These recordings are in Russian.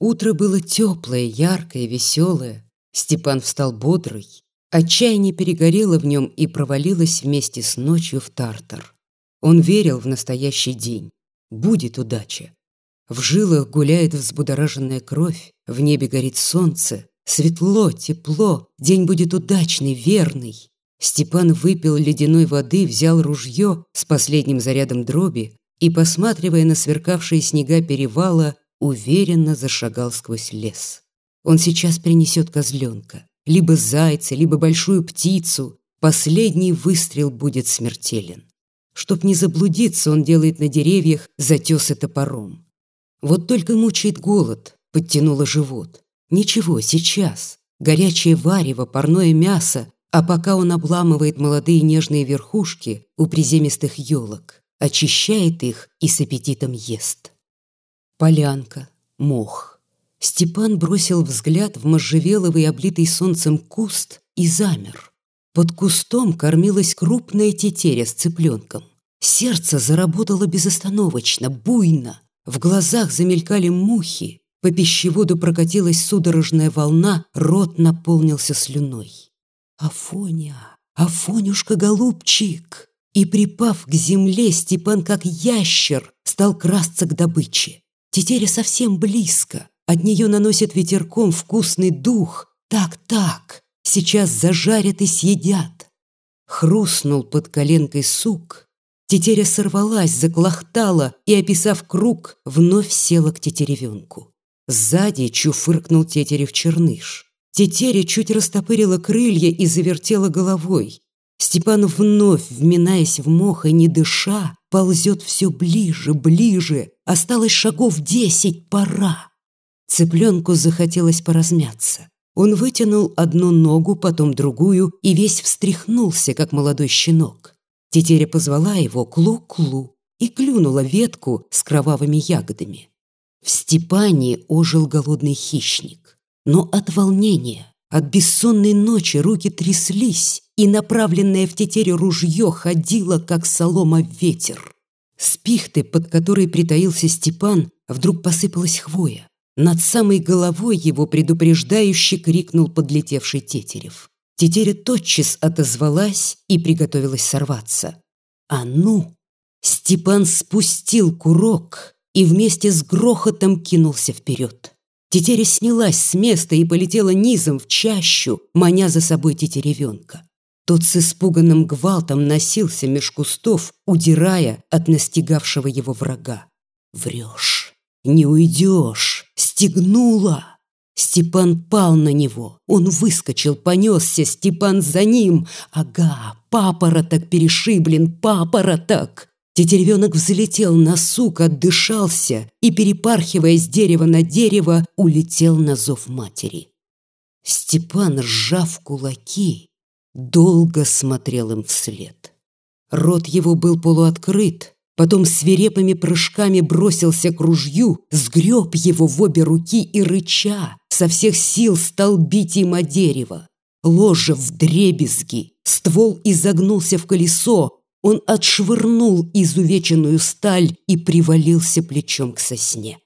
Утро было теплое, яркое, веселое. Степан встал бодрый. Отчаяние перегорело в нем и провалилось вместе с ночью в Тартар. Он верил в настоящий день. Будет удача. В жилах гуляет взбудораженная кровь, в небе горит солнце. Светло, тепло, день будет удачный, верный. Степан выпил ледяной воды, взял ружье с последним зарядом дроби и, посматривая на сверкавшие снега перевала, уверенно зашагал сквозь лес. Он сейчас принесет козленка, либо зайца, либо большую птицу. Последний выстрел будет смертелен. Чтоб не заблудиться, он делает на деревьях затесы топором. Вот только мучает голод, подтянуло живот. Ничего, сейчас. Горячее варево, парное мясо, а пока он обламывает молодые нежные верхушки у приземистых елок, очищает их и с аппетитом ест. Полянка, мох. Степан бросил взгляд в можжевеловый, облитый солнцем куст и замер. Под кустом кормилась крупная тетеря с цыпленком. Сердце заработало безостановочно, буйно. В глазах замелькали мухи, по пищеводу прокатилась судорожная волна, рот наполнился слюной. Афоня, Афонюшка-голубчик! И, припав к земле, Степан, как ящер, стал красться к добыче. Тетеря совсем близко. От нее наносит ветерком вкусный дух. Так-так, сейчас зажарят и съедят. Хрустнул под коленкой сук. Тетеря сорвалась, заклохтала и, описав круг, вновь села к тетеревенку. Сзади чуфыркнул тетерев черныш. Тетеря чуть растопырила крылья и завертела головой. Степан вновь, вминаясь в мох и не дыша, ползет все ближе, ближе. Осталось шагов десять, пора. Цыпленку захотелось поразмяться. Он вытянул одну ногу, потом другую и весь встряхнулся, как молодой щенок. Тетеря позвала его «клу-клу» и клюнула ветку с кровавыми ягодами. В Степане ожил голодный хищник. Но от волнения, от бессонной ночи руки тряслись, и направленное в тетерю ружье ходило, как солома ветер. С пихты, под которой притаился Степан, вдруг посыпалась хвоя. Над самой головой его предупреждающе крикнул подлетевший Тетерев. Тетеря тотчас отозвалась и приготовилась сорваться. «А ну!» Степан спустил курок и вместе с грохотом кинулся вперед. Тетеря снялась с места и полетела низом в чащу, маня за собой тетеревенка. Тот с испуганным гвалтом носился меж кустов, удирая от настигавшего его врага. «Врешь, не уйдешь, стегнула!» Степан пал на него. Он выскочил, понесся, Степан за ним. Ага, папороток перешиблен, папороток. Тетеревенок взлетел на сук, отдышался и, перепархивая с дерева на дерево, улетел на зов матери. Степан, сжав кулаки, долго смотрел им вслед. Рот его был полуоткрыт, потом свирепыми прыжками бросился к ружью, сгреб его в обе руки и, рыча, со всех сил стал бить им о дерево. Ложа в дребезги, ствол изогнулся в колесо, он отшвырнул изувеченную сталь и привалился плечом к сосне.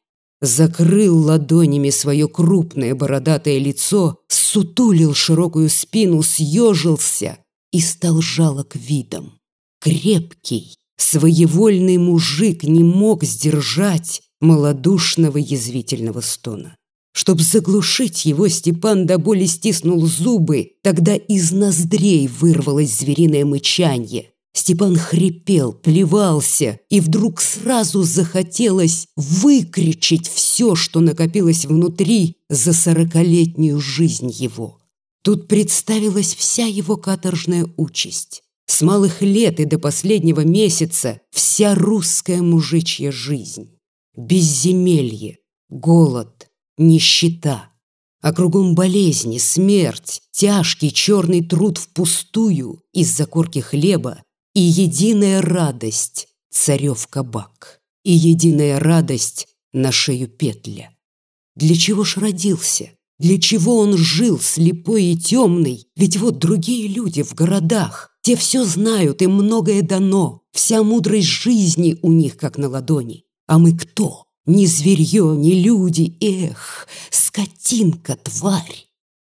Закрыл ладонями свое крупное бородатое лицо, сутулил широкую спину, съежился и стал жалок видом. Крепкий, своевольный мужик не мог сдержать малодушного язвительного стона. Чтоб заглушить его, Степан до боли стиснул зубы, тогда из ноздрей вырвалось звериное мычанье. Степан хрипел, плевался, и вдруг сразу захотелось выкричить все, что накопилось внутри за сорокалетнюю жизнь его. Тут представилась вся его каторжная участь. С малых лет и до последнего месяца вся русская мужичья жизнь. Безземелье, голод, нищета. А кругом болезни, смерть, тяжкий черный труд впустую из-за корки хлеба и единая радость царев кабак, и единая радость на шею петля. Для чего ж родился? Для чего он жил слепой и темный? Ведь вот другие люди в городах, те все знают, им многое дано, вся мудрость жизни у них как на ладони. А мы кто? Ни зверье, ни люди, эх, скотинка, тварь.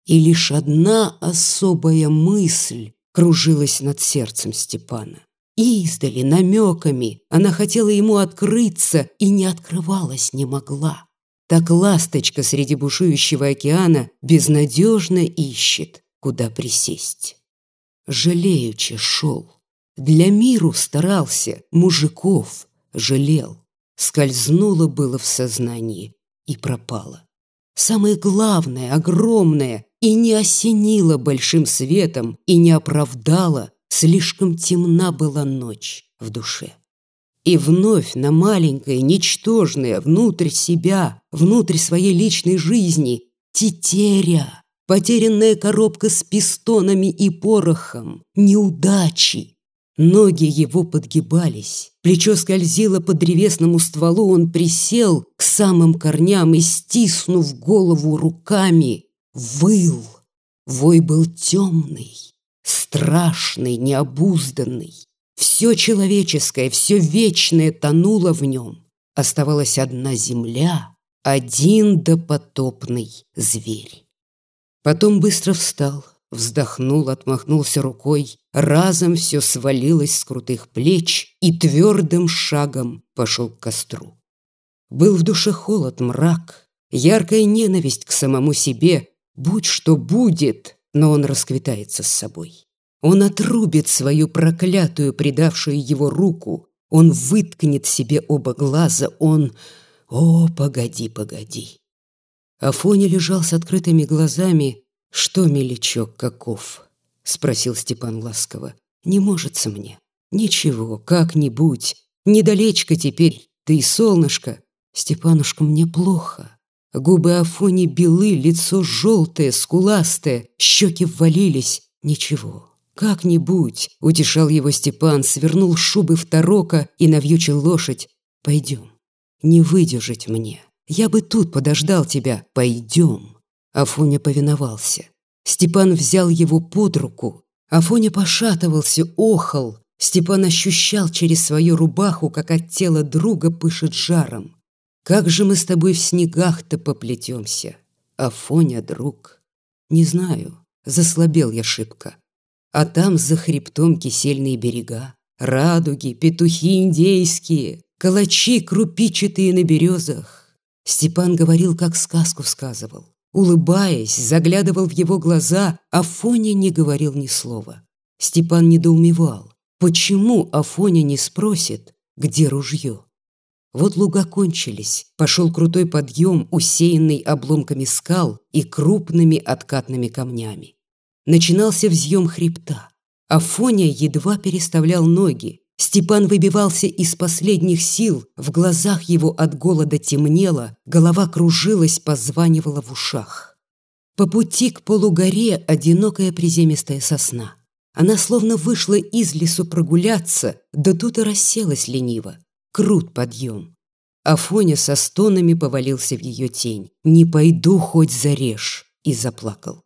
И лишь одна особая мысль кружилась над сердцем Степана. Издали, намеками, она хотела ему открыться и не открывалась не могла. Так ласточка среди бушующего океана безнадежно ищет, куда присесть. Жалеючи шел. Для миру старался, мужиков жалел. Скользнуло было в сознании и пропало. Самое главное, огромное, и не осенило большим светом, и не оправдало, слишком темна была ночь в душе. И вновь на маленькое, ничтожное, внутрь себя, внутрь своей личной жизни, тетеря, потерянная коробка с пистонами и порохом, неудачи. Ноги его подгибались, плечо скользило по древесному стволу, он присел к самым корням и, стиснув голову руками, выл. Вой был темный, страшный, необузданный. Все человеческое, все вечное тонуло в нем. Оставалась одна земля, один допотопный зверь. Потом быстро встал, вздохнул, отмахнулся рукой, разом все свалилось с крутых плеч и твердым шагом пошел к костру. Был в душе холод, мрак, яркая ненависть к самому себе, будь что будет, но он расквитается с собой. Он отрубит свою проклятую, предавшую его руку. Он выткнет себе оба глаза. Он... О, погоди, погоди. Афоня лежал с открытыми глазами. «Что, мелечок, каков?» — спросил Степан ласково. «Не можется мне. Ничего, как-нибудь. Недалечко теперь, ты и солнышко. Степанушка, мне плохо». Губы Афони белы, лицо желтое, скуластое, щеки ввалились. Ничего, «Как-нибудь», — утешал его Степан, свернул шубы в торока и навьючил лошадь. «Пойдем, не выдержать мне. Я бы тут подождал тебя. Пойдем». Афоня повиновался. Степан взял его под руку. Афоня пошатывался, охал. Степан ощущал через свою рубаху, как от тела друга пышет жаром. «Как же мы с тобой в снегах-то поплетемся?» Афоня, друг. Не знаю, заслабел я шибко. А там за хребтом кисельные берега, радуги, петухи индейские, калачи крупичатые на березах. Степан говорил, как сказку сказывал. Улыбаясь, заглядывал в его глаза, Афоня не говорил ни слова. Степан недоумевал, почему Афоня не спросит, где ружье. Вот луга кончились, пошел крутой подъем, усеянный обломками скал и крупными откатными камнями. Начинался взъем хребта. Афоня едва переставлял ноги. Степан выбивался из последних сил, в глазах его от голода темнело, голова кружилась, позванивала в ушах. По пути к полугоре одинокая приземистая сосна. Она словно вышла из лесу прогуляться, да тут и расселась лениво. Крут подъем. Афоня со стонами повалился в ее тень. «Не пойду, хоть зарежь!» и заплакал.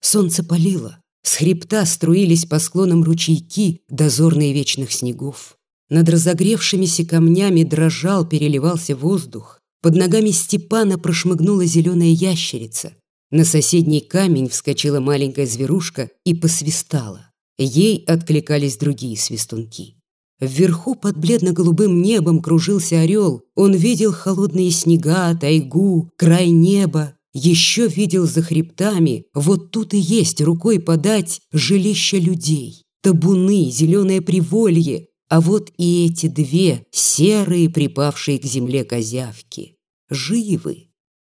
Солнце палило, с хребта струились по склонам ручейки, дозорные вечных снегов. Над разогревшимися камнями дрожал, переливался воздух. Под ногами Степана прошмыгнула зеленая ящерица. На соседний камень вскочила маленькая зверушка и посвистала. Ей откликались другие свистунки. Вверху под бледно-голубым небом кружился орел. Он видел холодные снега, тайгу, край неба, еще видел за хребтами, вот тут и есть рукой подать жилища людей, табуны, зеленое приволье, а вот и эти две серые, припавшие к земле козявки. Живы.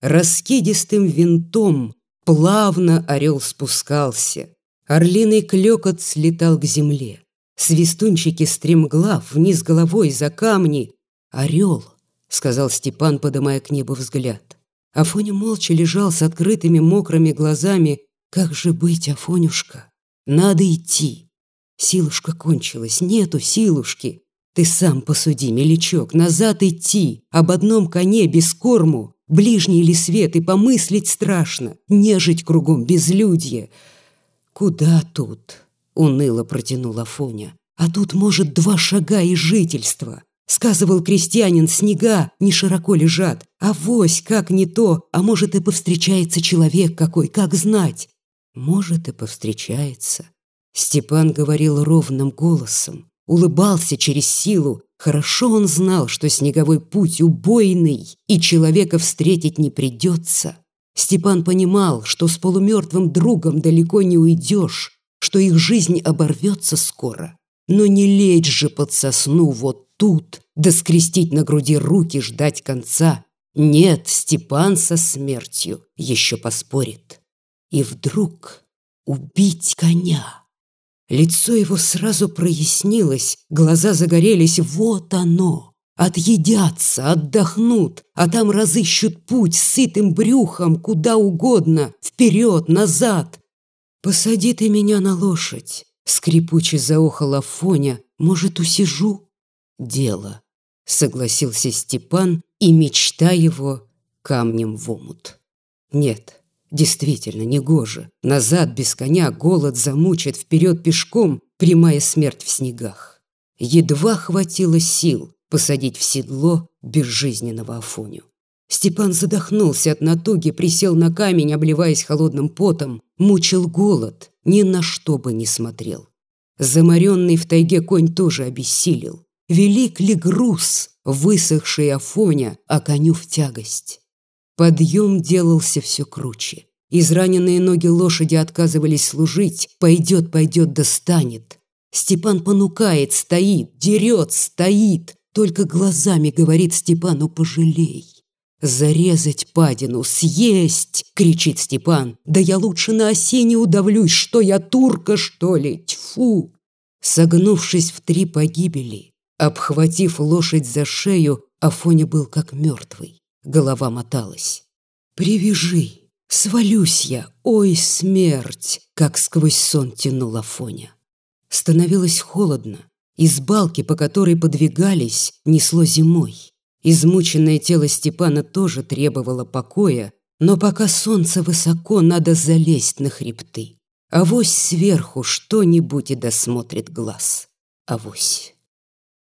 Раскидистым винтом плавно орел спускался. Орлиный клёкот слетал к земле. Свистунчики стремглав вниз головой за камни. «Орел», — сказал Степан, подымая к небу взгляд. Афоня молча лежал с открытыми мокрыми глазами. «Как же быть, Афонюшка? Надо идти!» Силушка кончилась, нету силушки. Ты сам посуди, мелечок, назад идти, об одном коне без корму, ближний ли свет, и помыслить страшно, нежить кругом безлюдье. Куда тут? Уныло протянул Афоня. А тут, может, два шага и жительство. Сказывал крестьянин, снега не широко лежат. А вось, как не то, а может и повстречается человек какой, как знать. Может и повстречается. Степан говорил ровным голосом, улыбался через силу. Хорошо он знал, что снеговой путь убойный, и человека встретить не придется. Степан понимал, что с полумертвым другом далеко не уйдешь, что их жизнь оборвется скоро. Но не лечь же под сосну вот тут, да скрестить на груди руки, ждать конца. Нет, Степан со смертью еще поспорит. И вдруг убить коня. Лицо его сразу прояснилось, глаза загорелись. Вот оно! Отъедятся, отдохнут, а там разыщут путь сытым брюхом куда угодно, вперед, назад. «Посади ты меня на лошадь», — скрипуче заохала Фоня, «может, усижу?» «Дело», — согласился Степан, и мечта его камнем в омут. «Нет, действительно, негоже. Назад без коня голод замучит, вперед пешком, прямая смерть в снегах. Едва хватило сил посадить в седло безжизненного Афоню. Степан задохнулся от натуги, присел на камень, обливаясь холодным потом, мучил голод, ни на что бы не смотрел. Заморенный в тайге конь тоже обессилел. Велик ли груз, высохший Афоня, а коню в тягость? Подъем делался все круче. Израненные ноги лошади отказывались служить. Пойдет, пойдет, достанет. Степан понукает, стоит, дерет, стоит. Только глазами говорит Степану «пожалей». «Зарезать падину, съесть!» — кричит Степан. «Да я лучше на осине удавлюсь, что я турка, что ли? Тьфу!» Согнувшись в три погибели, обхватив лошадь за шею, Афоня был как мертвый. Голова моталась. «Привяжи! Свалюсь я! Ой, смерть!» Как сквозь сон тянул Афоня. Становилось холодно. Из балки, по которой подвигались, несло зимой. Измученное тело Степана тоже требовало покоя, но пока солнце высоко, надо залезть на хребты. Авось сверху что-нибудь и досмотрит глаз. Авось.